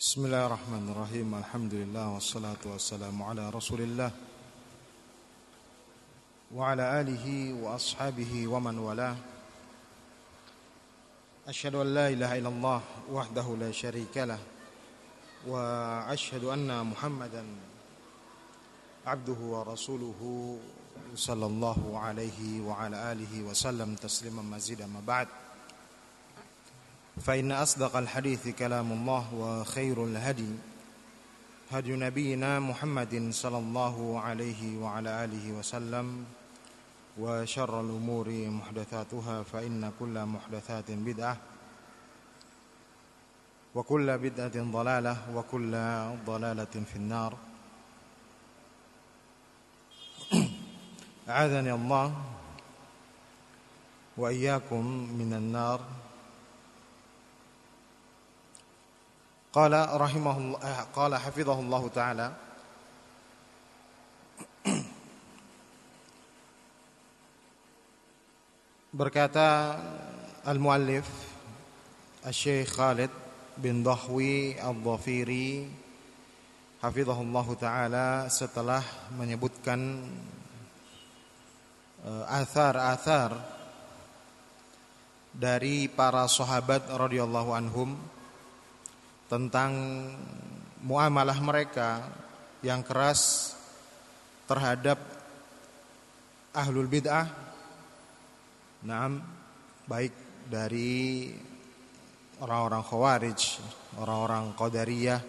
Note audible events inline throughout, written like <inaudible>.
بسم الله الرحمن الرحيم الحمد لله والصلاة والسلام على رسول الله وعلى آله وأصحابه ومن والاه أشهد أن لا إله إلا الله وحده لا شريك له وأشهد أن محمدا عبده ورسوله صلى الله عليه وعلى آله وسلم تسليما مزيدا ما بعد فإن أصدق الحديث كلام الله وخير الهدي هدي نبينا محمد صلى الله عليه وعلى آله وسلم وشر الأمور محدثاتها فإن كل محدثات بدعة وكل بدعة ضلالة وكل ضلالة في النار. أعاذني الله وإياكم من النار. Qala rahimahullah qala hafizahullah taala Berkata al-muallif Al-Syekh Khalid bin Dahwi Al-Dhafiri Hafizahullah Ta'ala setelah menyebutkan Athar-athar dari para sahabat radhiyallahu anhum tentang muamalah mereka yang keras terhadap ahlul bid'ah. Naam, baik dari orang-orang Khawarij, orang-orang Qadariyah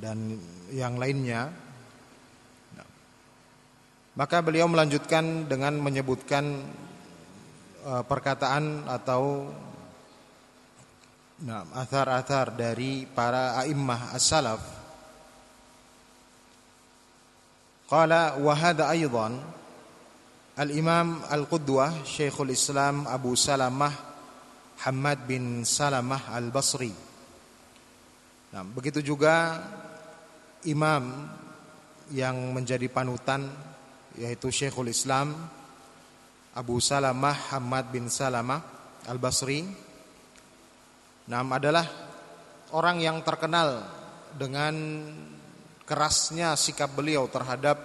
dan yang lainnya. Maka beliau melanjutkan dengan menyebutkan perkataan atau Nah, athar-athar dari para a'immah as-salaf. Qala wa hadha Al-Imam Al-Qudwah Syekhul Islam Abu Salamah Hamad bin Salamah Al-Basri. Nah, begitu juga imam yang menjadi panutan yaitu Syekhul Islam Abu Salamah Hamad bin Salamah Al-Basri Nam adalah orang yang terkenal dengan kerasnya sikap beliau terhadap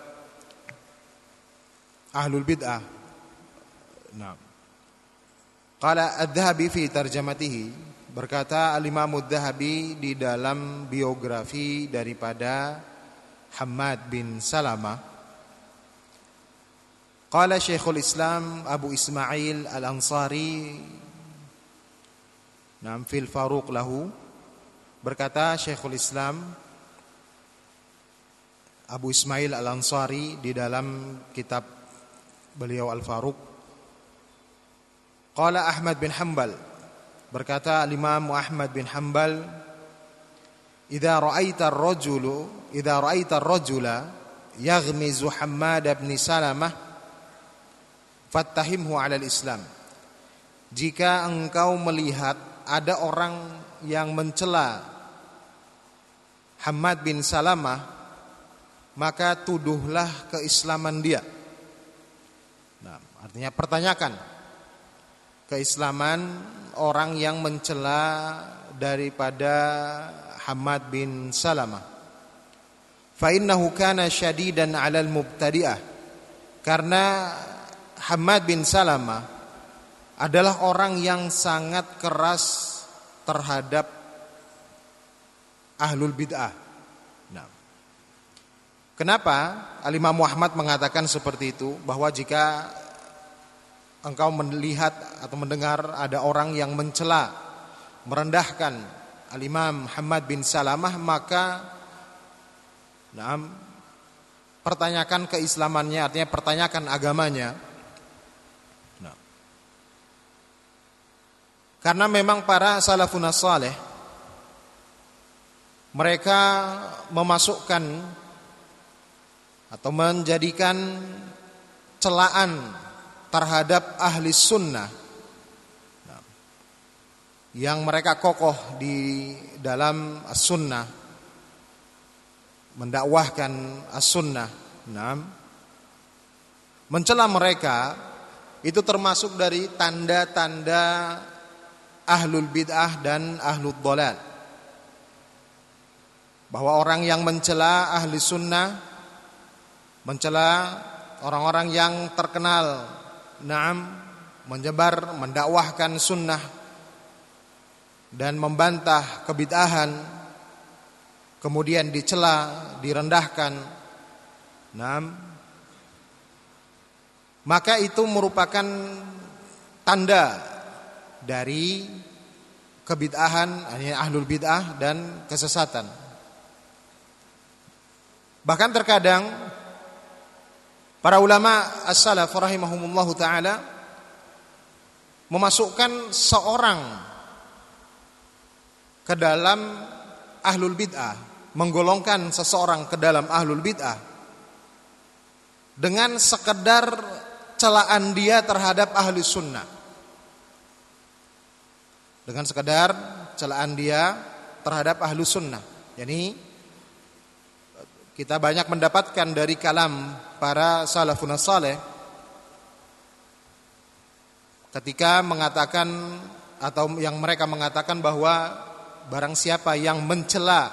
ahlul bid'ah. Nah. Qala Adz-Dzahabi fi tarjamatihi berkata Al-Imam Adz-Dzahabi di dalam biografi daripada Hamad bin Salamah Qala Syekhul Islam Abu Ismail Al-Ansari Nam fil Faruq lahu. Berkata Syekhul Islam Abu Ismail Al-Ansari di dalam kitab beliau Al-Faruq. Qala Ahmad bin Hanbal. Berkata Imam Ahmad bin Hanbal Idza ra'aita ar-rajulu idza ra'aita ar-rajula yaghmizu Hammad bin Salamah fattahimhu 'ala al-Islam. Jika engkau melihat ada orang yang mencela Hamad bin Salamah maka tuduhlah keislaman dia. Nah, artinya pertanyakan keislaman orang yang mencela daripada Hamad bin Salamah. Fa innahu kana syadidan 'alal mubtadi'ah. Karena Hamad bin Salamah adalah orang yang sangat keras terhadap ahlul bid'ah. Nah, kenapa Alimah Muhammad mengatakan seperti itu bahwa jika engkau melihat atau mendengar ada orang yang mencela, merendahkan Al-Imam Muhammad bin Salamah maka nah, pertanyakan keislamannya artinya pertanyakan agamanya Karena memang para salafun saleh mereka memasukkan atau menjadikan celaan terhadap ahli sunnah yang mereka kokoh di dalam as-sunnah mendakwahkan as-sunnah. Nah, mencela mereka itu termasuk dari tanda-tanda ahlul bid'ah dan ahlul dolal. bahwa orang yang mencela ahli sunnah mencela orang-orang yang terkenal naam menyebar mendakwahkan sunnah dan membantah kebid'ahan kemudian dicela direndahkan naam maka itu merupakan tanda dari kebid'ahan ahlul bid'ah dan kesesatan Bahkan terkadang para ulama as-salaf taala memasukkan seorang ke dalam ahlul bid'ah, menggolongkan seseorang ke dalam ahlul bid'ah dengan sekedar celaan dia terhadap ahli sunnah. Dengan sekedar celaan dia terhadap ahli sunnah. Yani kita banyak mendapatkan dari kalam para salafun saleh ketika mengatakan atau yang mereka mengatakan bahwa barang siapa yang mencela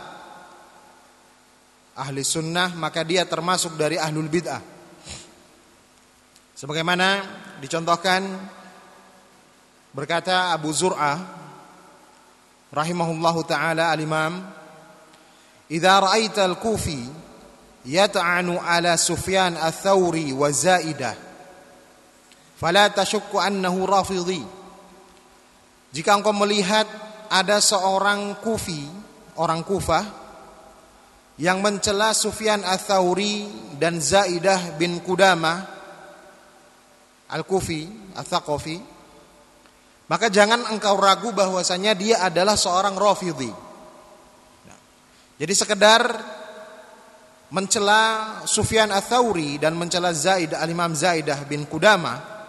ahli sunnah maka dia termasuk dari ahlul bid'ah. Sebagaimana dicontohkan berkata Abu Zur'ah rahimahullahu taala al-Imam "Idza ra'aita al-Kufi yat'anu ala Sufyan ats-Tsauri wa Zaidah fala tashukku annahu rafidhi. Jika engkau melihat ada seorang kufi orang Kufah yang mencela Sufyan ats-Tsauri dan Zaidah bin Qudamah Al-Kufi Ats-Tsaqafi maka jangan engkau ragu bahwasanya dia adalah seorang Rafidhi. Nah, jadi sekedar mencela Sufyan Ats-Tsauri dan mencela Zaid al-Imam Zaidah bin Qudamah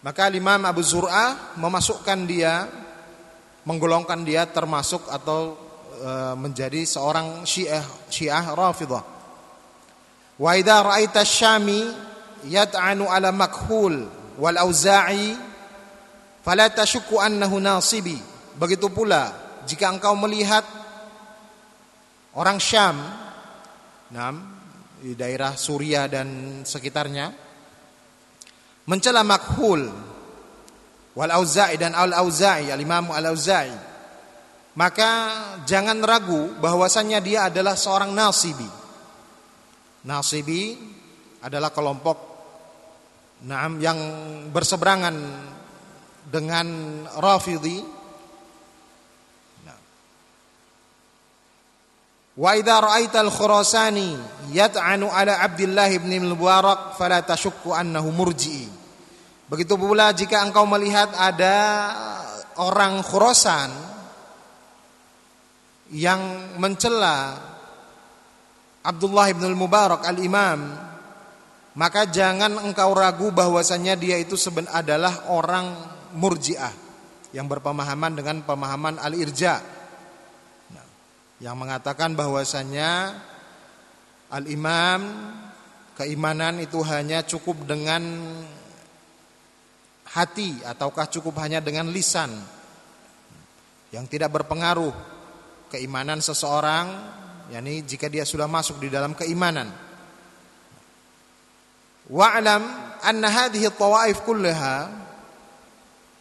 maka Imam Abu Zur'ah memasukkan dia menggolongkan dia termasuk atau e, menjadi seorang Syiah Syiah Rafidhah wa idza ra'aita syami yat'anu ala makhul wal auza'i fala tashukku annahu nasibi. Begitu pula jika engkau melihat orang Syam Nah, di daerah Suria dan sekitarnya mencela makhul wal auza'i dan al auza'i al imam al auza'i maka jangan ragu bahwasannya dia adalah seorang nasibi. Nasibi adalah kelompok nah, yang berseberangan dengan rafidhi Wa idza ra'aital khurasani yat'anu ala Abdullah ibn Mubarak fala tashukku annahu murji'i. Begitu pula jika engkau melihat ada orang Khurasan yang mencela Abdullah ibn Mubarak al-Imam maka jangan engkau ragu bahwasanya dia itu seben adalah orang murjiah yang berpemahaman dengan pemahaman al-irja. Yang mengatakan bahwasannya al-imam keimanan itu hanya cukup dengan hati ataukah cukup hanya dengan lisan yang tidak berpengaruh keimanan seseorang yakni jika dia sudah masuk di dalam keimanan. Wa'lam anna hadhihi tawaif kullaha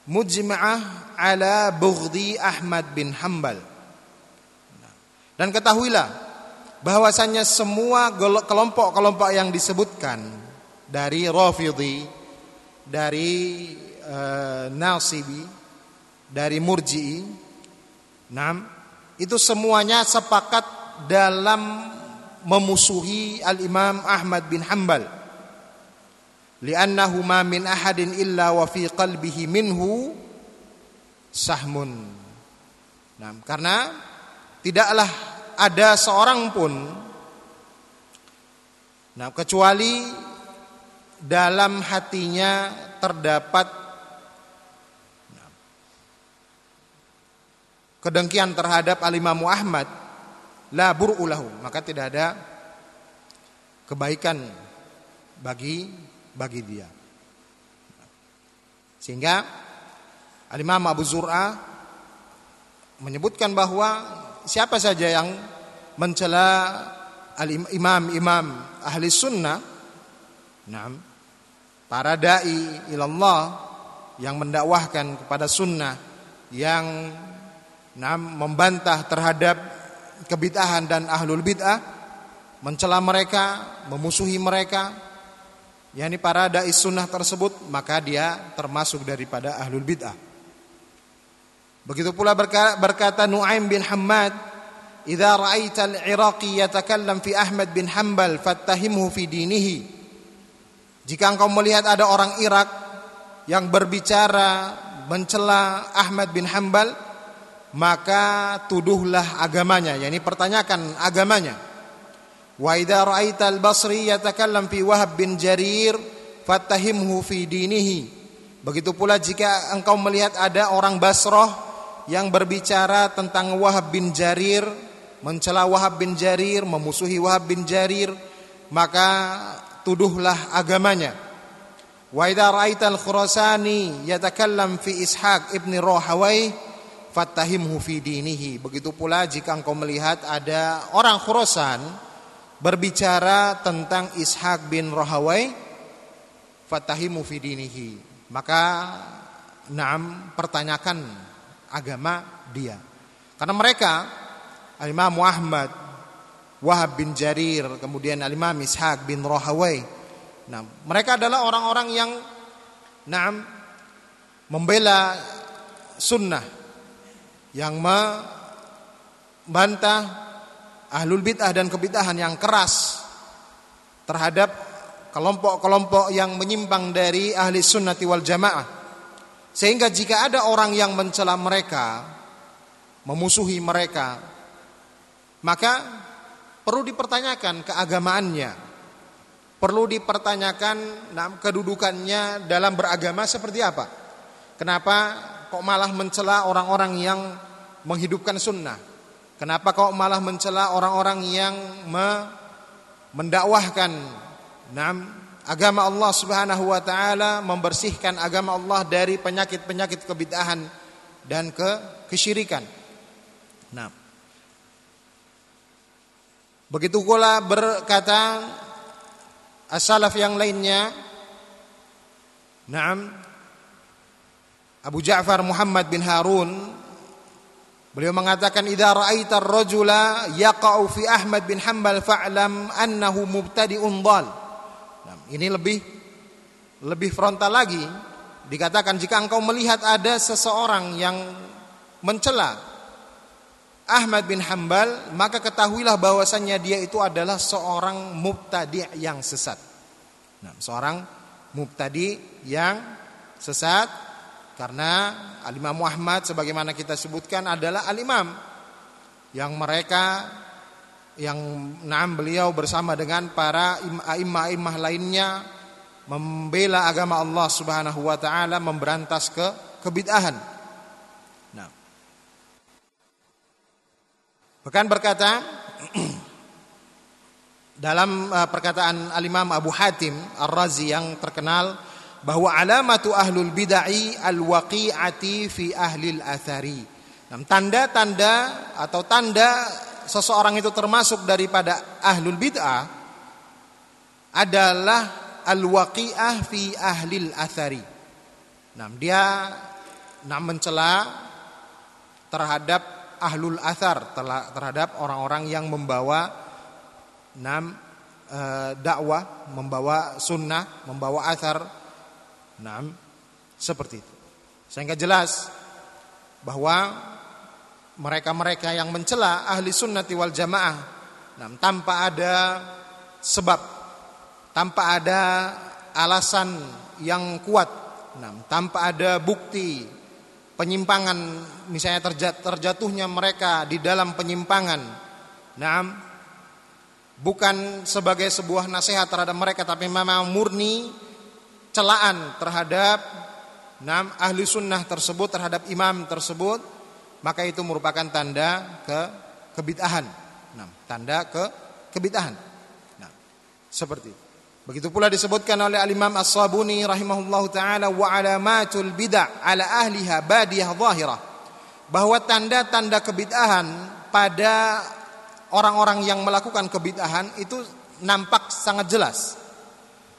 mujma'ah ala bughdi Ahmad bin Hanbal dan ketahuilah bahwasannya semua kelompok-kelompok yang disebutkan dari Rafidhi, dari e, Nasibi, dari Murji'i, enam itu semuanya sepakat dalam memusuhi Al-Imam Ahmad bin Hanbal. Li'annahu ma min ahadin illa wa fi qalbihi minhu sahmun. Nah, karena tidaklah ada seorang pun nah kecuali dalam hatinya terdapat kedengkian terhadap Al-Imam Ahmad la bur'ulahu maka tidak ada kebaikan bagi bagi dia. Sehingga Al-Imam Abu Zur'ah menyebutkan bahwa siapa saja yang mencela imam-imam ahli sunnah, nah, para dai ilallah yang mendakwahkan kepada sunnah, yang nah, membantah terhadap kebid'ahan dan ahlul bid'ah, mencela mereka, memusuhi mereka, yakni para dai sunnah tersebut, maka dia termasuk daripada ahlul bid'ah. Begitu pula berkata Nuaim bin Hamad, "Idza ra'aita al-Iraqi yatakallam fi Ahmad bin Hanbal fattahimhu fi dinihi." Jika engkau melihat ada orang Irak yang berbicara mencela Ahmad bin Hanbal, maka tuduhlah agamanya, yakni pertanyakan agamanya. Wa idza ra'aita al-Basri yatakallam fi Wahab bin Jarir fattahimhu fi dinihi. Begitu pula jika engkau melihat ada orang Basrah yang berbicara tentang Wahab bin Jarir, mencela Wahab bin Jarir, memusuhi Wahab bin Jarir, maka tuduhlah agamanya. Wa idza ra'aita al-Khurasani yatakallam fi Ishaq ibn Rahawai fattahimhu fi dinihi. Begitu pula jika engkau melihat ada orang Khurasan berbicara tentang Ishaq bin Rahawai fattahimu fi dinihi. Maka Naam pertanyakan agama dia. Karena mereka Al-Imam Muhammad, Wahab bin Jarir, kemudian Al-Imam Ishaq bin Rohawai. Nah, mereka adalah orang-orang yang naam membela sunnah yang membantah ahlul bid'ah dan kebid'ahan yang keras terhadap kelompok-kelompok yang menyimpang dari ahli sunnati wal jamaah. Sehingga jika ada orang yang mencela mereka, memusuhi mereka, maka perlu dipertanyakan keagamaannya. Perlu dipertanyakan kedudukannya dalam beragama seperti apa. Kenapa kok malah mencela orang-orang yang menghidupkan sunnah? Kenapa kok malah mencela orang-orang yang mendakwahkan agama Allah Subhanahu wa taala, membersihkan agama Allah dari penyakit-penyakit kebid'ahan dan ke kesyirikan. Nah. Begitu pula berkata as-salaf yang lainnya Naam Abu Ja'far Muhammad bin Harun Beliau mengatakan idza ra'aita ar-rajula yaqa'u fi Ahmad bin Hanbal fa'lam annahu mubtadi'un dhal. Ini lebih lebih frontal lagi dikatakan jika engkau melihat ada seseorang yang mencela Ahmad bin Hambal maka ketahuilah bahwasannya dia itu adalah seorang mubtadi yang sesat. Nah, seorang mubtadi yang sesat karena Al-Imam Muhammad sebagaimana kita sebutkan adalah al-imam yang mereka yang naam beliau bersama dengan para imam-imam lainnya membela agama Allah Subhanahu wa taala memberantas ke kebid'ahan. Nah. Bahkan berkata <clears throat> dalam uh, perkataan Al-Imam Abu Hatim Ar-Razi yang terkenal bahwa alamatu ahlul bid'ah al-waqi'ati fi ahli al-athari. Nah, tanda-tanda atau tanda seseorang itu termasuk daripada ahlul bid'ah adalah al-waqi'ah fi ahlil athari. Nah, dia nah mencela terhadap ahlul athar, terhadap orang-orang yang membawa nam e, dakwah, membawa sunnah, membawa athar. Nam seperti itu. Sehingga jelas bahwa mereka-mereka yang mencela ahli sunnati wal jamaah nah, tanpa ada sebab tanpa ada alasan yang kuat nah, tanpa ada bukti penyimpangan misalnya terjat, terjatuhnya mereka di dalam penyimpangan nah bukan sebagai sebuah nasihat terhadap mereka tapi memang murni celaan terhadap nah, ahli sunnah tersebut terhadap imam tersebut maka itu merupakan tanda ke kebid'ahan. Nah, tanda ke kebid'ahan. Nah, seperti itu. Begitu pula disebutkan oleh Al-Imam As-Sabuni rahimahullahu taala wa alamatul bid'ah ala ahliha badiyah zahirah. Bahwa tanda-tanda kebid'ahan pada orang-orang yang melakukan kebid'ahan itu nampak sangat jelas.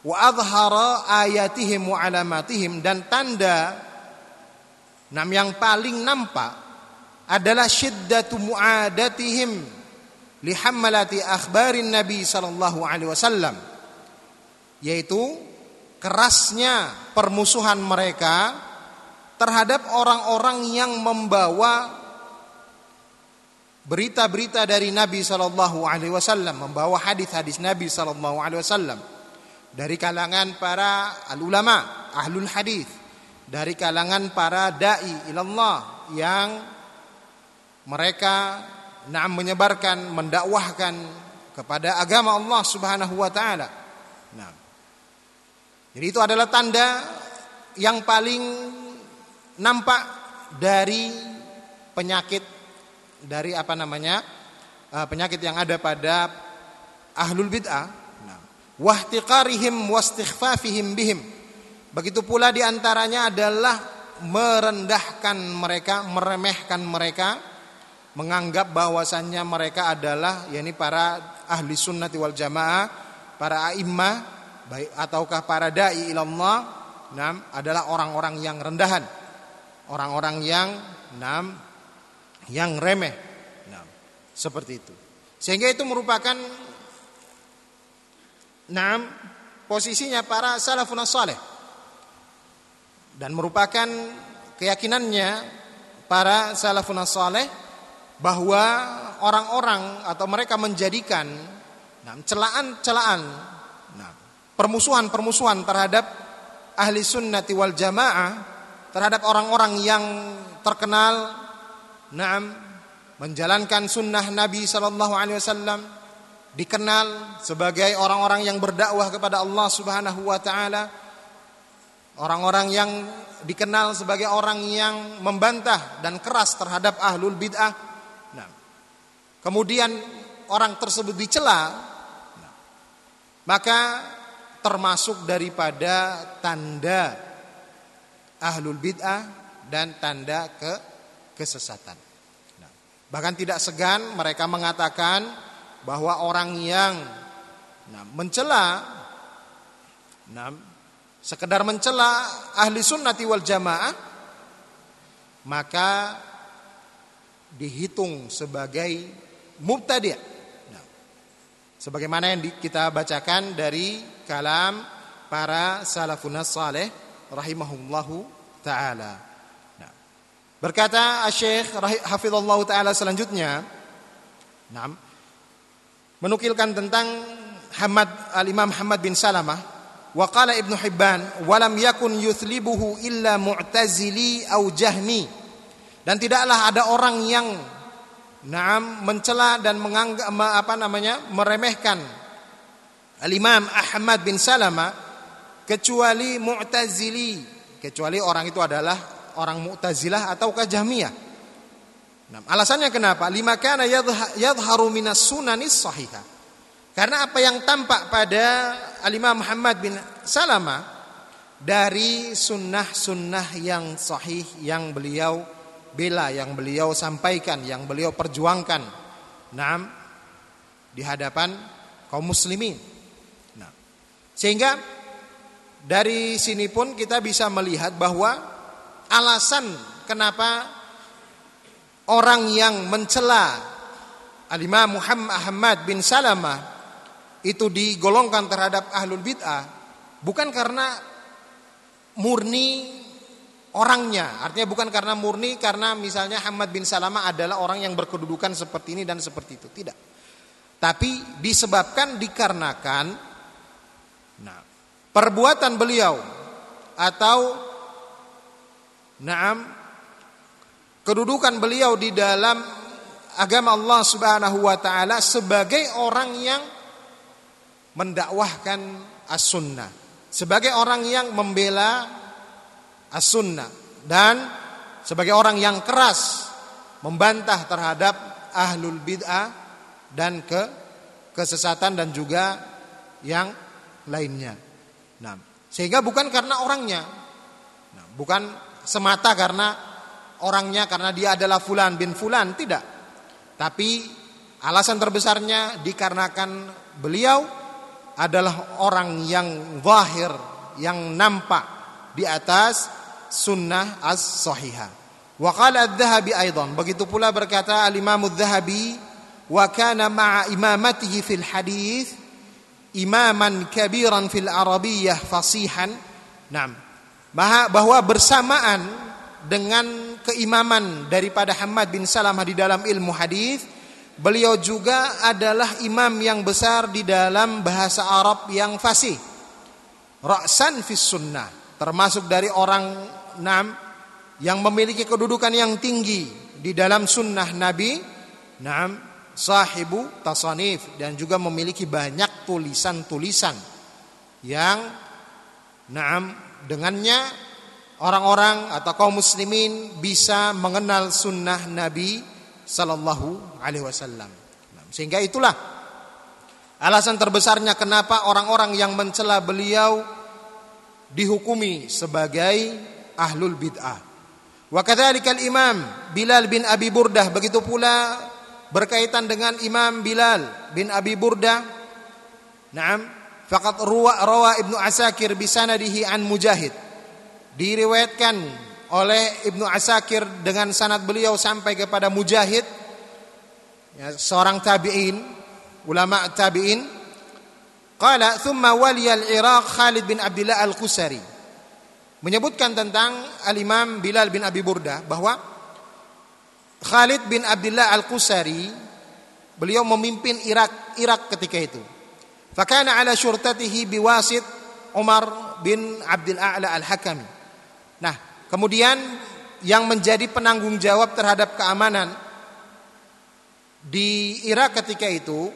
Wa adhara ayatihim wa alamatihim. Dan tanda nam yang paling nampak adalah syiddatu muadatihim li hammalati akhbarin Nabi sallallahu alaihi wasallam yaitu kerasnya permusuhan mereka terhadap orang-orang yang membawa berita-berita dari Nabi Shallallahu Alaihi Wasallam, membawa hadis-hadis Nabi Shallallahu Alaihi Wasallam dari kalangan para ulama, ahlul hadis, dari kalangan para dai ilallah yang mereka nam menyebarkan, mendakwahkan kepada agama Allah Subhanahu wa taala. Nah. Jadi itu adalah tanda yang paling nampak dari penyakit dari apa namanya uh, penyakit yang ada pada ahlul bid'ah wahtiqarihim wastighfafihim bihim begitu pula di antaranya adalah merendahkan mereka meremehkan mereka menganggap bahwasannya mereka adalah yakni para ahli sunnati wal jamaah para a'immah baik ataukah para dai ilallah nam adalah orang-orang yang rendahan orang-orang yang nam yang remeh. Nah, seperti itu. Sehingga itu merupakan nah, posisinya para salafun saleh dan merupakan keyakinannya para salafun saleh bahwa orang-orang atau mereka menjadikan celaan-celaan permusuhan-permusuhan terhadap ahli sunnati wal jamaah terhadap orang-orang yang terkenal Naam menjalankan sunnah Nabi Sallallahu Alaihi Wasallam dikenal sebagai orang-orang yang berdakwah kepada Allah Subhanahu Wa Taala orang-orang yang dikenal sebagai orang yang membantah dan keras terhadap ahlul bid'ah nah, kemudian orang tersebut dicela nah, maka termasuk daripada tanda ahlul bid'ah dan tanda ke kesesatan. Nah, bahkan tidak segan mereka mengatakan bahwa orang yang nah, mencela, nah, sekedar mencela ahli sunnati wal jamaah, maka dihitung sebagai mubtadi'. Nah, sebagaimana yang kita bacakan dari kalam para salafun saleh rahimahullahu taala. Berkata Syekh Hafizullah Ta'ala selanjutnya nah, Menukilkan tentang Hamad, Al-Imam Hamad bin Salamah. Wa qala Ibnu Hibban Walam yakun yuthlibuhu illa mu'tazili au jahmi. Dan tidaklah ada orang yang Naam mencela dan menganggap apa namanya meremehkan Al-Imam Ahmad bin Salamah kecuali Mu'tazili. Kecuali orang itu adalah orang Mu'tazilah ataukah Jahmiyah. Nah, alasannya kenapa? Lima kana yadhharu minas sunanis sahihah. Karena apa yang tampak pada Alimah Muhammad bin Salama dari sunnah-sunnah yang sahih yang beliau bela, yang beliau sampaikan, yang beliau perjuangkan. Nah, di hadapan kaum muslimin. Nah, sehingga dari sini pun kita bisa melihat bahwa alasan kenapa orang yang mencela Al-Imam Muhammad Ahmad bin Salamah itu digolongkan terhadap ahlul bid'ah bukan karena murni orangnya. Artinya bukan karena murni karena misalnya Ahmad bin Salamah adalah orang yang berkedudukan seperti ini dan seperti itu. Tidak. Tapi disebabkan dikarenakan nah perbuatan beliau atau Naam kedudukan beliau di dalam agama Allah Subhanahu wa taala sebagai orang yang mendakwahkan as-sunnah, sebagai orang yang membela as-sunnah dan sebagai orang yang keras membantah terhadap ahlul bid'ah dan ke kesesatan dan juga yang lainnya. Nah, sehingga bukan karena orangnya, nah, bukan semata karena orangnya karena dia adalah fulan bin fulan tidak. Tapi Alasan terbesarnya dikarenakan beliau adalah orang yang zahir, yang nampak di atas sunnah as-sahihah. Wa qala adz-Dzahabi aidan, begitu pula berkata al-Imam adz-Dzahabi wa kana ma'a imamatihi fil hadis imaman kabiran fil arabiyyah fasihan. Naam. Bahwa bersamaan dengan keimaman daripada Hamad bin Salamah di dalam ilmu hadis Beliau juga adalah imam yang besar di dalam bahasa Arab yang fasih. Ra'san fis sunnah. Termasuk dari orang nam yang memiliki kedudukan yang tinggi di dalam sunnah Nabi. Nam sahibu tasanif dan juga memiliki banyak tulisan-tulisan yang nam dengannya orang-orang atau kaum muslimin bisa mengenal sunnah Nabi sallallahu alaihi wasallam. Sehingga itulah alasan terbesarnya kenapa orang-orang yang mencela beliau dihukumi sebagai ahlul bid'ah. Wa kadzalikal imam Bilal bin Abi Burdah begitu pula berkaitan dengan Imam Bilal bin Abi Burdah. Naam, ruwa rawa Ibnu Asakir bisanadihi an Mujahid. Diriwayatkan oleh Ibnu Asakir dengan sanad beliau sampai kepada Mujahid ya, seorang tabi'in ulama tabi'in. Qala thumma waliya al-Iraq Khalid bin Abdullah al-Qusari. Menyebutkan tentang al-Imam Bilal bin Abi Burdah bahwa Khalid bin Abdullah al-Qusari beliau memimpin Irak Irak ketika itu. Fakana ala syurtatihi biwasit Umar bin Abdul A'la al-Hakami nah Kemudian yang menjadi penanggung jawab terhadap keamanan di Irak ketika itu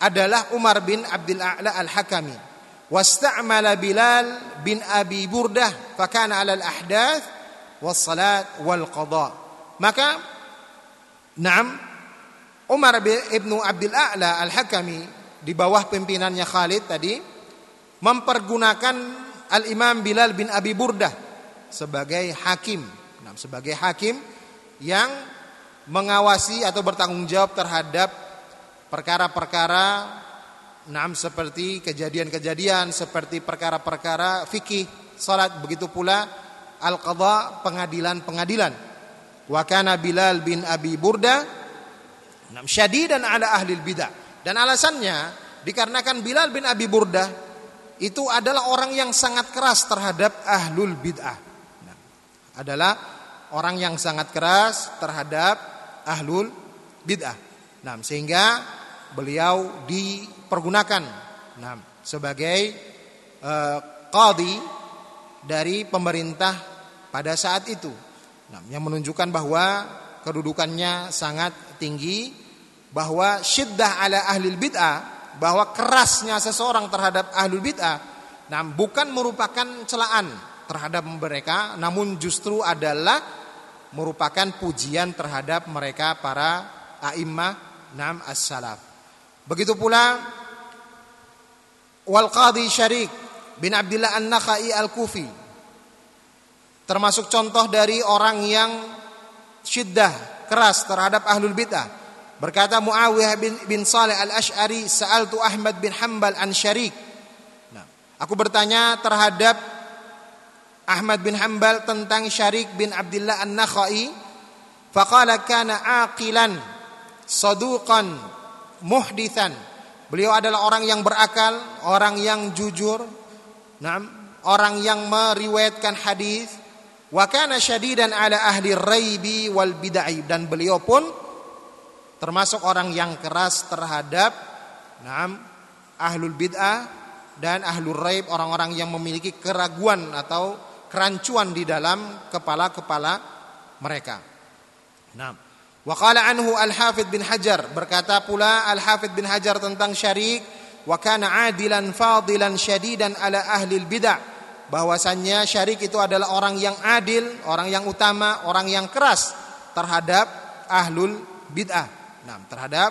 adalah Umar bin Abdul A'la Al-Hakami. Wasta'mala Bilal bin Abi Burdah fakana 'ala al-ahdath was salat wal qada. Maka Naam Umar bin Ibnu Abdul A'la Al-Hakami di bawah pimpinannya Khalid tadi mempergunakan Al-Imam Bilal bin Abi Burdah sebagai hakim. Nah, sebagai hakim yang mengawasi atau bertanggung jawab terhadap perkara-perkara Nah, seperti kejadian-kejadian seperti perkara-perkara fikih, salat begitu pula al-qadha, pengadilan-pengadilan. Wa kana Bilal bin Abi Burda nam syadidan ala ahli bidah. Dan alasannya dikarenakan Bilal bin Abi Burda itu adalah orang yang sangat keras terhadap ahlul bid'ah adalah orang yang sangat keras terhadap ahlul bid'ah. Nah, sehingga beliau dipergunakan nah, sebagai qadi dari pemerintah pada saat itu. Nah, yang menunjukkan bahwa kedudukannya sangat tinggi bahwa syiddah ala ahli bid'ah bahwa kerasnya seseorang terhadap ahlul bid'ah nah bukan merupakan celaan terhadap mereka namun justru adalah merupakan pujian terhadap mereka para a'immah nam as-salaf. Begitu pula wal qadi Syarik bin Abdullah An-Nakhai Al-Kufi termasuk contoh dari orang yang syiddah keras terhadap ahlul bid'ah. Berkata Muawiyah bin, bin Saleh Al-Ash'ari, "Sa'altu Ahmad bin Hanbal an Syarik." Nah, aku bertanya terhadap Ahmad bin Hanbal tentang Syarik bin Abdullah An-Nakhai faqala kana aqilan saduqan muhdithan. Beliau adalah orang yang berakal orang yang jujur nah, orang yang meriwayatkan hadis wa kana syadidan ala ahli raibi wal bid'ah. Dan beliau pun termasuk orang yang keras terhadap nah, ahlul bid'ah dan ahlul raib orang-orang yang memiliki keraguan atau kerancuan di dalam kepala-kepala mereka. Nah, wa qala anhu Al-Hafidz bin Hajar berkata pula Al-Hafidz bin Hajar tentang syarik wa kana adilan fadilan syadidan ala ahli bidah bahwasannya syarik itu adalah orang yang adil, orang yang utama, orang yang keras terhadap ahlul bid'ah. Nah, terhadap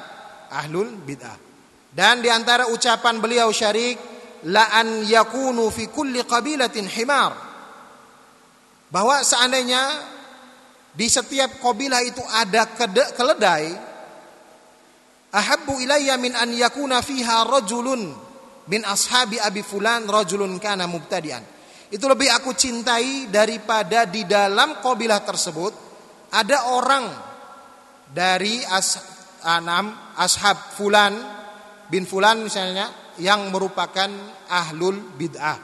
ahlul bid'ah. Dan di antara ucapan beliau syarik la an yakunu fi kulli qabilatin himar bahwa seandainya di setiap kabilah itu ada keledai ahabbu ilayya min an yakuna fiha rajulun min ashabi abi fulan rajulun kana mubtadi'an. Itu lebih aku cintai daripada di dalam kabilah tersebut ada orang dari as, anam ashab fulan bin fulan misalnya yang merupakan ahlul bid'ah.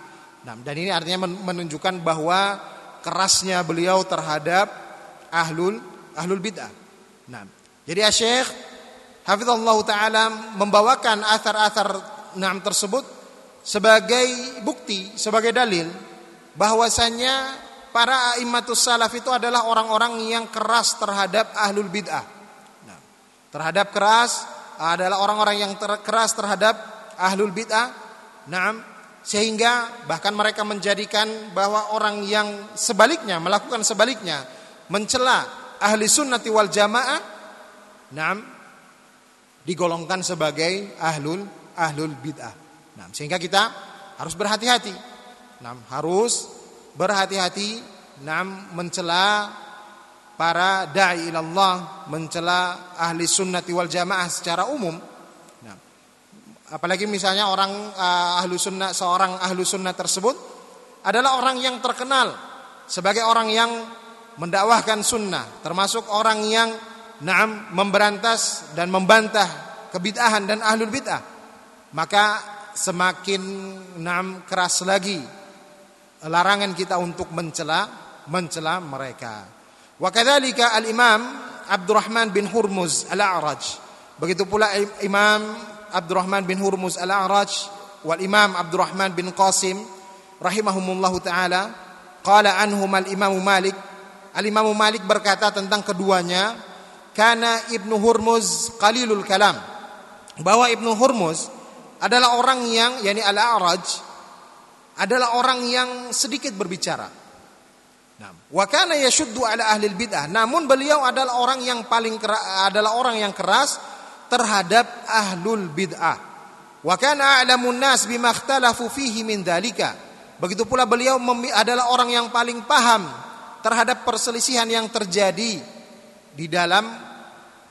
Nah, dan ini artinya menunjukkan bahwa kerasnya beliau terhadap ahlul ahlul bid'ah. Nah, jadi Syekh Hafizallahu taala membawakan athar-athar enam tersebut sebagai bukti, sebagai dalil bahwasanya para immatus salaf itu adalah orang-orang yang keras terhadap ahlul bid'ah. Nah, terhadap keras adalah orang-orang yang ter keras terhadap ahlul bid'ah. Nah, sehingga bahkan mereka menjadikan bahwa orang yang sebaliknya melakukan sebaliknya mencela ahli sunnati wal jamaah. Nah, digolongkan sebagai ahlul ahlul bid'ah. Nah, sehingga kita harus berhati-hati. Nah, harus berhati-hati nah mencela para dai ilallah, mencela ahli sunnati wal jamaah secara umum. Apalagi misalnya orang uh, ahlu sunnah seorang ahlu sunnah tersebut adalah orang yang terkenal sebagai orang yang mendakwahkan sunnah, termasuk orang yang Naam memberantas dan membantah kebid'ahan dan ahlul bid'ah. Maka semakin naam keras lagi larangan kita untuk mencela mencela mereka. Wa kadzalika al-Imam Abdurrahman bin Hurmuz Al-A'raj. Begitu pula Imam Abdurrahman bin Hurmuz Al-A'raj wal Imam Abdurrahman bin Qasim rahimahumullahu taala qala anhum al-Imam Malik Al-Imam Malik berkata tentang keduanya karena Ibnu Hurmuz qalilul kalam. Bahwa Ibnu Hurmuz adalah orang yang yakni Al-A'raj adalah orang yang sedikit berbicara. Nah, wa kana yashuddu ala ahli bidah. Namun beliau adalah orang yang paling adalah orang yang keras terhadap ahlul bid'ah. Wa kana a'lamun nas bima ikhtalafu fihi min dalika. Begitu pula beliau adalah orang yang paling paham terhadap perselisihan yang terjadi di dalam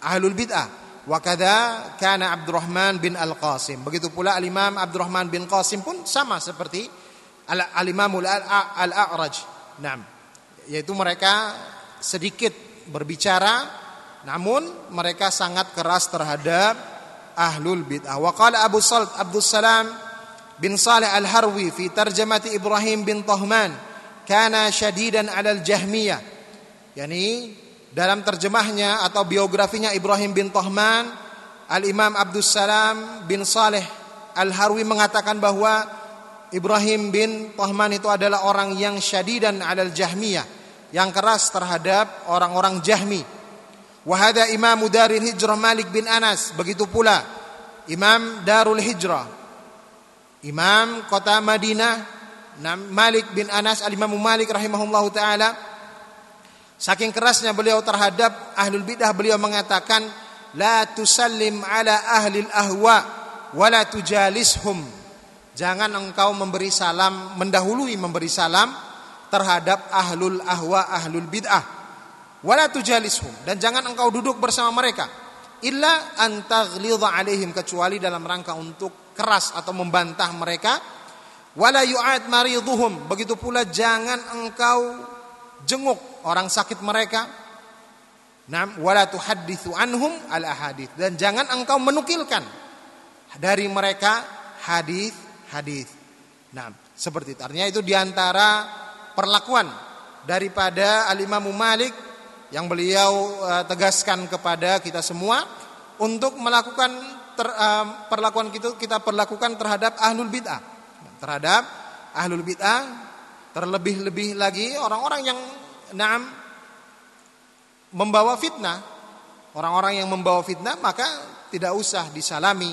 ahlul bid'ah. Wa kadza kana Abdurrahman bin Al-Qasim. Begitu pula Al-Imam Abdurrahman bin Qasim pun sama seperti Al-Imam Al-A'raj. Naam. Yaitu mereka sedikit berbicara namun mereka sangat keras terhadap ahlul bid'ah. Wa qala Abu Salt Abdul Salam bin Saleh Al-Harwi fi tarjamati Ibrahim bin Tahman kana syadidan 'alal Jahmiyah. Yani dalam terjemahnya atau biografinya Ibrahim bin Tahman, Al-Imam Abdus Salam bin Saleh Al-Harwi mengatakan bahwa Ibrahim bin Tahman itu adalah orang yang syadidan alal jahmiyah, yang keras terhadap orang-orang jahmi. Wahada Imam Darul Hijrah Malik bin Anas, begitu pula Imam Darul Hijrah, Imam kota Madinah, Malik bin Anas, Al-Imam Malik rahimahullahu taala Saking kerasnya beliau terhadap ahlul bidah beliau mengatakan la tusallim ala ahli ahwa wa la tujalishum. Jangan engkau memberi salam mendahului memberi salam terhadap ahlul ahwa ahlul bid'ah. Wala tujalishum dan jangan engkau duduk bersama mereka illa antaghlidha alaihim kecuali dalam rangka untuk keras atau membantah mereka wala yu'ad begitu pula jangan engkau jenguk orang sakit mereka. Wala anhum al dan jangan engkau menukilkan dari mereka hadis-hadis. Nah, seperti itu. Artinya itu di antara perlakuan daripada Al-Imam Malik yang beliau uh, tegaskan kepada kita semua untuk melakukan ter, uh, perlakuan kita kita perlakukan terhadap ahlul bid'ah. Terhadap ahlul bid'ah Terlebih-lebih lagi orang-orang yang naam membawa fitnah, orang-orang yang membawa fitnah maka tidak usah disalami.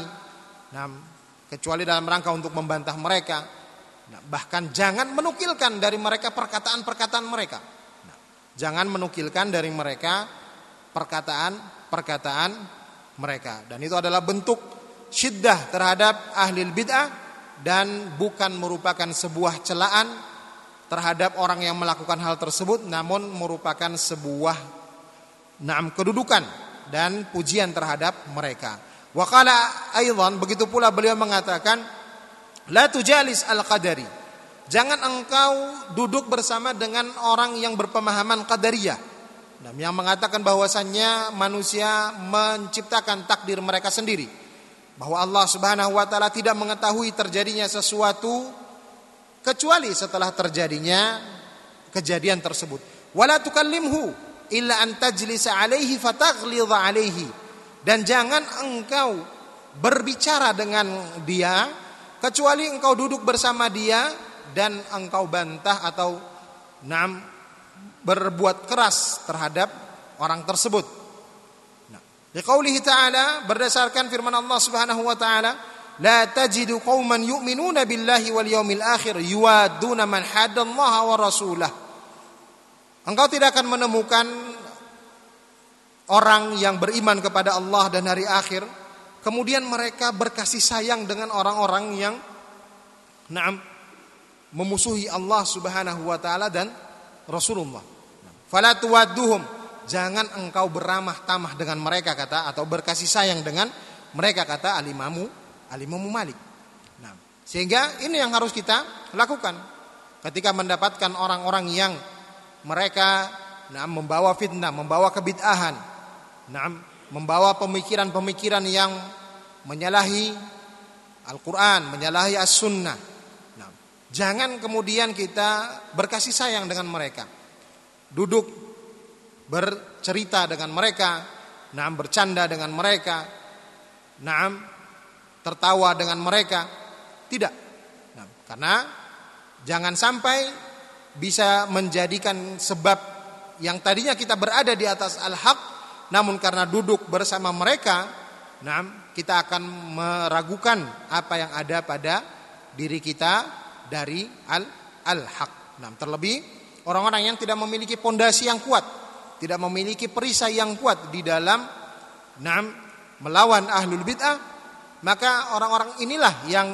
Naam, kecuali dalam rangka untuk membantah mereka. Nah, bahkan jangan menukilkan dari mereka perkataan-perkataan mereka. Jangan menukilkan dari mereka perkataan-perkataan mereka. Dan itu adalah bentuk syiddah terhadap ahli bid'ah dan bukan merupakan sebuah celaan terhadap orang yang melakukan hal tersebut namun merupakan sebuah naam kedudukan dan pujian terhadap mereka. Wa qala begitu pula beliau mengatakan la tujalis al-qadari. Jangan engkau duduk bersama dengan orang yang berpemahaman qadariyah. Yang mengatakan bahwasannya manusia menciptakan takdir mereka sendiri. Bahwa Allah Subhanahu wa taala tidak mengetahui terjadinya sesuatu kecuali setelah terjadinya kejadian tersebut. Wala tukallimhu illa an tajlisa alaihi fataghlidha alaihi dan jangan engkau berbicara dengan dia kecuali engkau duduk bersama dia dan engkau bantah atau nam berbuat keras terhadap orang tersebut. Nah, ta'ala berdasarkan firman Allah Subhanahu wa taala, la tajidu qauman yu'minuna billahi wal yawmil akhir yuwaduna man hadallaha wa rasulah. Engkau tidak akan menemukan orang yang beriman kepada Allah dan hari akhir, kemudian mereka berkasih sayang dengan orang-orang yang naam memusuhi Allah Subhanahu wa taala dan Rasulullah. Fala tuwadduhum, jangan engkau beramah tamah dengan mereka kata atau berkasih sayang dengan mereka kata alimamu alimamu Malik. Nah, sehingga ini yang harus kita lakukan ketika mendapatkan orang-orang yang mereka nah, membawa fitnah, membawa kebid'ahan, nah, membawa pemikiran-pemikiran yang menyalahi Al-Quran, menyalahi As-Sunnah. Jangan kemudian kita berkasih sayang dengan mereka. Duduk bercerita dengan mereka, nah, bercanda dengan mereka, nah, tertawa dengan mereka. Tidak. Nah, karena jangan sampai bisa menjadikan sebab yang tadinya kita berada di atas al-haq namun karena duduk bersama mereka, nah, kita akan meragukan apa yang ada pada diri kita dari al al-haq. Nah, terlebih orang-orang yang tidak memiliki pondasi yang kuat, tidak memiliki perisai yang kuat di dalam nah, melawan ahlul bid'ah, maka orang-orang inilah yang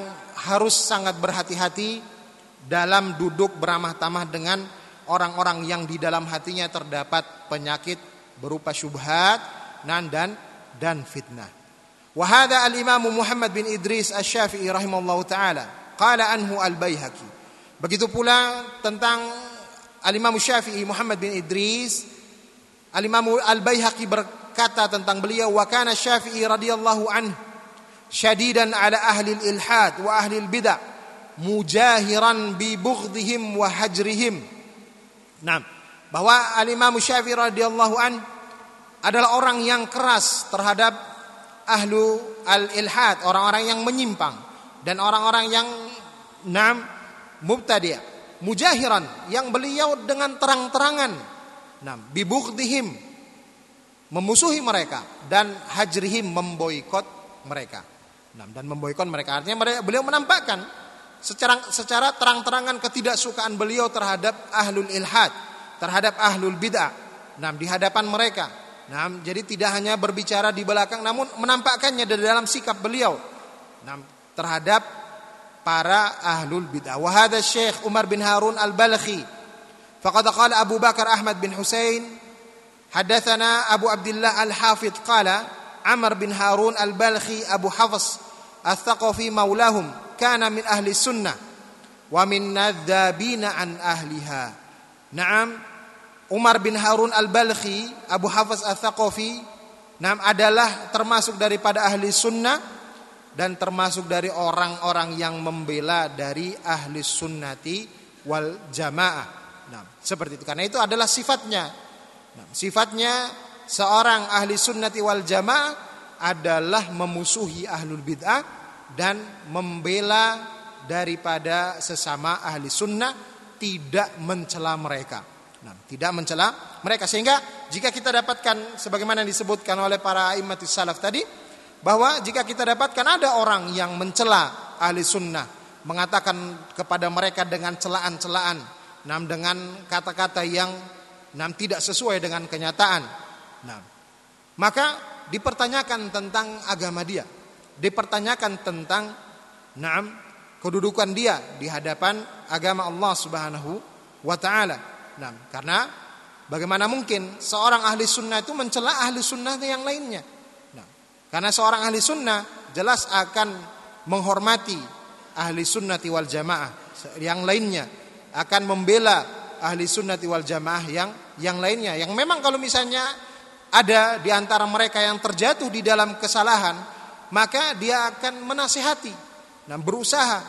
harus sangat berhati-hati dalam duduk beramah tamah dengan orang-orang yang di dalam hatinya terdapat penyakit berupa syubhat nan dan dan fitnah. Wa hadha al-Imam Muhammad bin Idris Asy-Syafi'i rahimallahu taala qala anhu al-Baihaqi. Begitu pula tentang al-Imam Syafi'i Muhammad bin Idris al-Imam al-Baihaqi berkata tentang beliau wa kana Syafi'i radhiyallahu anhu syadidan ala ahli al-ilhad wa ahli al-bid'ah mujahiran bi bughdihim wa hajrihim. Nah, bahwa Al-Imam Syafi'i radhiyallahu an adalah orang yang keras terhadap ahlu al-ilhad, orang-orang yang menyimpang dan orang-orang yang nam mubtadi' mujahiran yang beliau dengan terang-terangan nam bibughdihim memusuhi mereka dan hajrihim memboikot mereka. Nam dan memboikot mereka artinya beliau menampakkan secara secara terang-terangan ketidaksukaan beliau terhadap ahlul ilhad terhadap ahlul bid'ah. Nah, di hadapan mereka. Nah, jadi tidak hanya berbicara di belakang namun menampakkannya dari dalam sikap beliau. Nah, terhadap para ahlul bid'ah. Wa hadha Syekh Umar bin Harun Al-Balkhi. Faqad qala Abu Bakar Ahmad bin Husain hadatsana Abu Abdullah Al-Hafidh qala Amr bin Harun Al-Balkhi Abu Hafs Al-Thaqafi maulahum kana min ahli sunnah wa min nadzabina an ahliha. Naam Umar bin Harun al-Balkhi Abu Hafiz al-Thaqafi Naam adalah termasuk daripada ahli sunnah dan termasuk dari orang-orang yang membela dari ahli sunnati wal jamaah. Nah, seperti itu. Karena itu adalah sifatnya. Nah, sifatnya seorang ahli sunnati wal jamaah adalah memusuhi ahlul bid'ah dan membela daripada sesama ahli sunnah tidak mencela mereka. Nah, tidak mencela mereka sehingga jika kita dapatkan sebagaimana disebutkan oleh para imam salaf tadi bahwa jika kita dapatkan ada orang yang mencela ahli sunnah mengatakan kepada mereka dengan celaan-celaan nah, dengan kata-kata yang nah, tidak sesuai dengan kenyataan nah, maka dipertanyakan tentang agama dia dipertanyakan tentang nah, kedudukan dia di hadapan agama Allah Subhanahu wa taala. Nah, karena bagaimana mungkin seorang ahli sunnah itu mencela ahli sunnah yang lainnya? Nah, Karena seorang ahli sunnah jelas akan menghormati ahli sunnati wal jamaah yang lainnya. Akan membela ahli sunnati wal jamaah yang yang lainnya. Yang memang kalau misalnya ada di antara mereka yang terjatuh di dalam kesalahan maka dia akan menasihati. Dan berusaha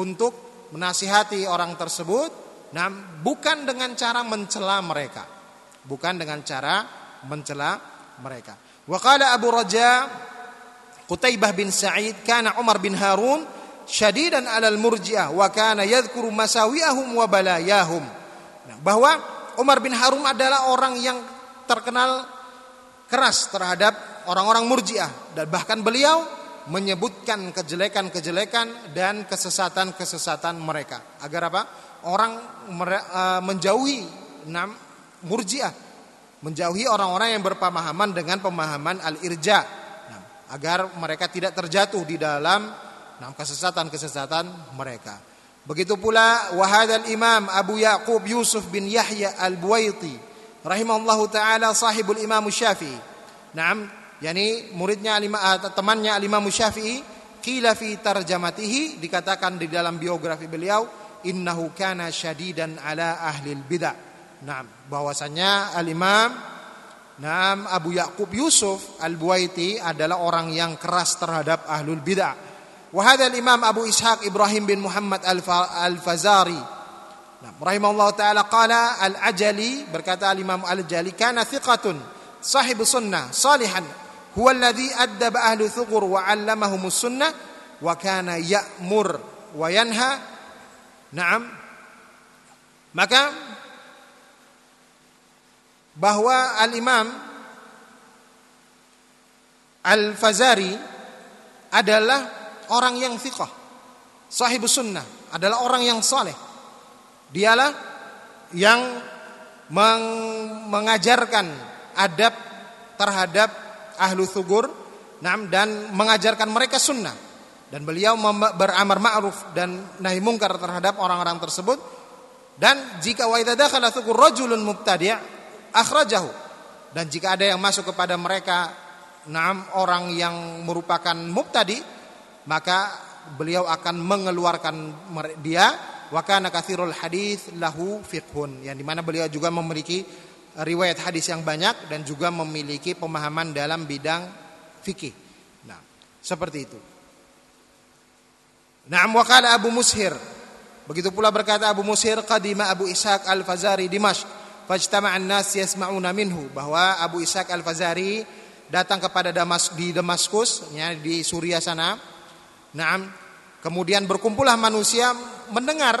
untuk menasihati orang tersebut. Nah bukan dengan cara mencela mereka. Bukan dengan cara mencela mereka qala Abu Raja Qutaibah bin Sa'id kana Umar bin Harun syadidan alal murji'ah wa kana yadhkuru masawi'ahum wa balayahum. Nah, bahwa Umar bin Harum adalah orang yang terkenal keras terhadap orang-orang murji'ah dan bahkan beliau menyebutkan kejelekan-kejelekan dan kesesatan-kesesatan mereka agar apa? Orang uh, menjauhi murji'ah, menjauhi orang-orang yang berpemahaman dengan pemahaman al-irja nah, agar mereka tidak terjatuh di dalam Nah, kesesatan-kesesatan mereka. Begitu pula wahadal imam Abu Yaqub Yusuf bin Yahya al-Buwaiti rahimahullahu taala sahibul Imam Syafi'i. Naam, yakni muridnya eh, temannya Imam Syafi'i qila fi tarjamatihi dikatakan di dalam biografi beliau innahu kana syadidan ala ahli bidah. Nah, bahwasanya Al-Imam Naam Abu Yakub Yusuf Al-Buaiti adalah orang yang keras terhadap ahlul bid'ah. Wa hadzal Imam Abu Ishaq Ibrahim bin Muhammad Al-Fazari. Nah, rahimahullah taala qala Al-Ajali berkata Al-Imam Al-Ajali kana thiqatun sahib sunnah salihan huwa alladhi addaba ahlu thuqur wa 'allamahum sunnah wa kana ya'mur wa yanha. Naam. Maka bahwa al-Imam Al-Fazari adalah orang yang thiqah, sahib sunnah, adalah orang yang saleh. Dialah yang meng mengajarkan adab terhadap ahlu thugur dan mengajarkan mereka sunnah dan beliau beramar ma'ruf dan nahi mungkar terhadap orang-orang tersebut dan jika wa idza dakhala thugur rajulun mubtadi' akhrajahu dan jika ada yang masuk kepada mereka enam orang yang merupakan mubtadi maka beliau akan mengeluarkan dia wa kana katsirul hadis lahu fiqhun yang di mana beliau juga memiliki riwayat hadis yang banyak dan juga memiliki pemahaman dalam bidang fikih. Nah, seperti itu. Naam wa Abu Mushir. Begitu pula berkata Abu Mushir qadima Abu Ishaq Al-Fazari Dimashq fajtama'an nas yasma'una minhu bahwa Abu Ishaq Al-Fazari datang kepada Damas di Damaskus ya di Suria sana Naam. Kemudian berkumpullah manusia mendengar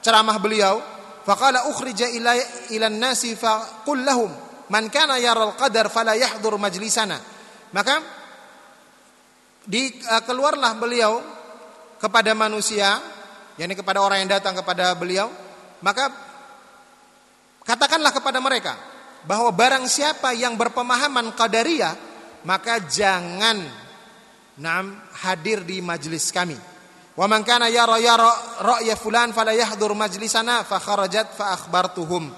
ceramah beliau. Faqala ukhrija ila ila nasi faqul lahum man kana yara al-qadar fala yahdhur majlisana. Maka di uh, keluarlah beliau kepada manusia, yakni kepada orang yang datang kepada beliau, maka katakanlah kepada mereka bahwa barang siapa yang berpemahaman qadariyah maka jangan Naam hadir di majlis kami. Wa man kana yara yara ra'ya fulan fala yahdur majlisana fa kharajat fa akhbartuhum.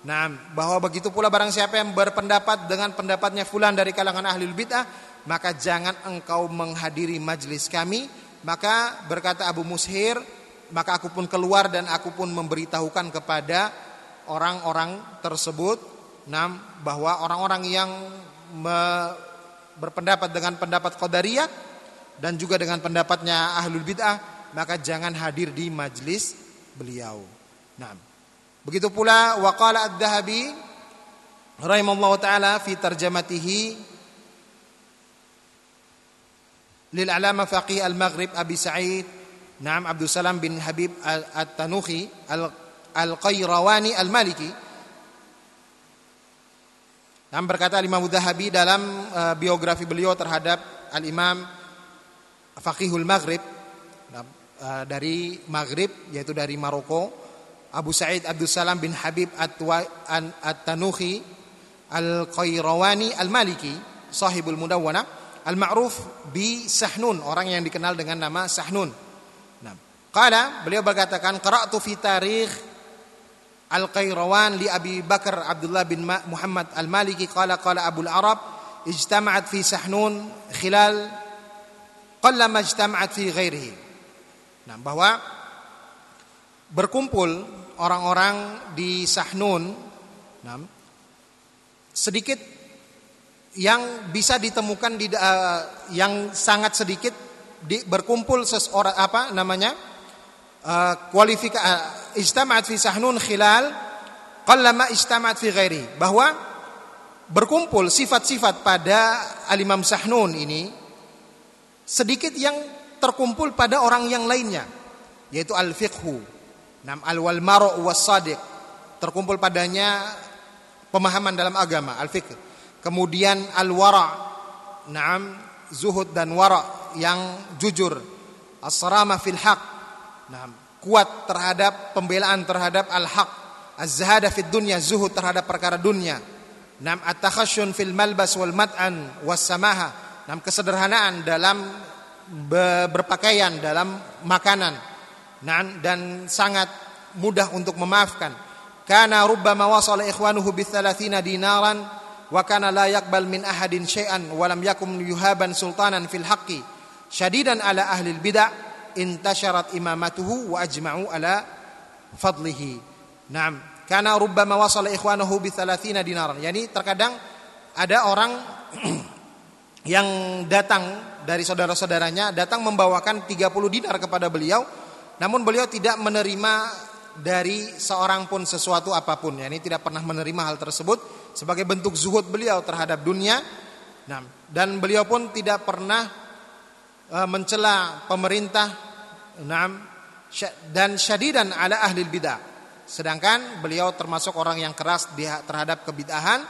Naam, bahwa begitu pula barang siapa yang berpendapat dengan pendapatnya fulan dari kalangan ahli bid'ah, maka jangan engkau menghadiri majlis kami. Maka berkata Abu Mushir, maka aku pun keluar dan aku pun memberitahukan kepada orang-orang tersebut, nam bahwa orang-orang yang berpendapat dengan pendapat Qadariyah dan juga dengan pendapatnya Ahlul Bid'ah, maka jangan hadir di majlis beliau. Nah, begitu pula waqala Ad-Dahabi rahimallahu taala fi tarjamatihi alama faqih al-Maghrib Abi Sa'id Naam Abdul Salam bin Habib At-Tanuhi Al-Qayrawani Al-Maliki dan berkata Imam Dhahabi dalam uh, biografi beliau terhadap Al-Imam Faqihul Maghrib uh, dari Maghrib yaitu dari Maroko Abu Sa'id Abdul Salam bin Habib At-Tanuhi Al-Qayrawani Al-Maliki sahibul Mudawwana Al-Ma'ruf bi Sahnun orang yang dikenal dengan nama Sahnun. Nah, qala beliau berkatakan qara'tu fi tarikh Al-Qayrawan li Abi Bakar Abdullah bin Muhammad Al-Maliki qala qala Abu Arab ijtama'at fi sahnun khilal qallama ijtama'at fi ghairihi. Nah, bahwa berkumpul orang-orang di Sahnun nah, sedikit yang bisa ditemukan di uh, yang sangat sedikit di, berkumpul seseorang apa namanya uh, kualifika uh, istama'at fi sahnun khilal qallama istama'at fi ghairi. Bahwa berkumpul sifat-sifat pada al-Imam Sahnun ini sedikit yang terkumpul pada orang yang lainnya yaitu al-fiqhu. Nam al-wal maro was sadiq terkumpul padanya pemahaman dalam agama al-fiqh. Kemudian al-wara. Na'am zuhud dan wara yang jujur. Asrama fil haq na'am. Kuat terhadap pembelaan terhadap al-haq. Az-zahada fid dunya zuhud terhadap perkara dunia. Na'am at-takhasyun fil malbas wal mat'an was samaha. Na'am kesederhanaan dalam berpakaian dalam makanan. Na'am dan sangat mudah untuk memaafkan. Kana rubbama wasala ikhwanuhu bi 30 dinaran wa kana la yaqbal min ahadin syai'an wa lam yakum yuhaban sultanan fil haqqi. Syadidan ala ahli bidah intasharat imamatuhu wa ajma'u ala fadlihi na'am kana rubbama wasala ikhwanahu bi 30 dinaran yani terkadang ada orang <clears throat> yang datang dari saudara-saudaranya datang membawakan 30 dinar kepada beliau namun beliau tidak menerima dari seorang pun sesuatu apa pun. Ya ini tidak pernah menerima hal tersebut sebagai bentuk zuhud beliau terhadap dunia. Dan beliau pun tidak pernah mencela pemerintah dan syadidan ala ahli bidah. Sedangkan beliau termasuk orang yang keras terhadap kebid'ahan.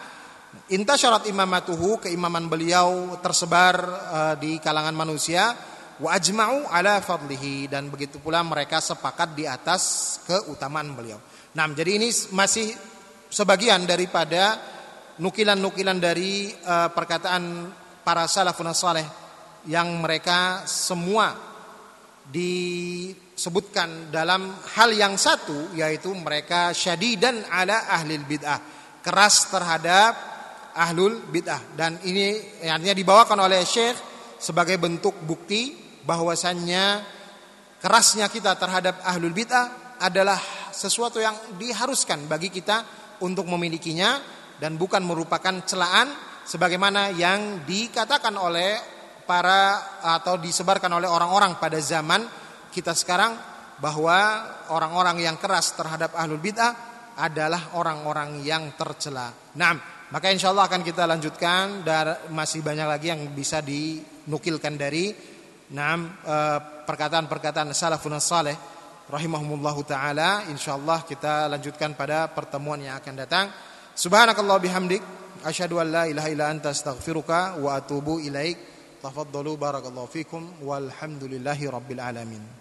syarat imamatuhu keimaman beliau tersebar uh, di kalangan manusia wa ajma'u ala fadlihi dan begitu pula mereka sepakat di atas keutamaan beliau. Nah, jadi ini masih sebagian daripada nukilan-nukilan dari uh, perkataan para salafun saleh yang mereka semua disebutkan dalam hal yang satu yaitu mereka syadidan ala ahli bid'ah keras terhadap ahlul bid'ah. Dan ini artinya dibawakan oleh Syekh sebagai bentuk bukti bahwasannya kerasnya kita terhadap ahlul bid'ah adalah sesuatu yang diharuskan bagi kita untuk memilikinya dan bukan merupakan celaan sebagaimana yang dikatakan oleh para atau disebarkan oleh orang-orang pada zaman kita sekarang bahwa orang-orang yang keras terhadap ahlul bid'ah adalah orang-orang yang tercela. Nah, maka insya Allah akan kita lanjutkan. Dan masih banyak lagi yang bisa dinukilkan dari enam eh, perkataan-perkataan salafun saleh rahimahumullahu taala. Insyaallah kita lanjutkan pada pertemuan yang akan datang. Subhanakallah bihamdik. Asyhadu an la ilaha illa anta astaghfiruka wa atubu ilaik تفضلوا بارك الله فيكم والحمد لله رب العالمين.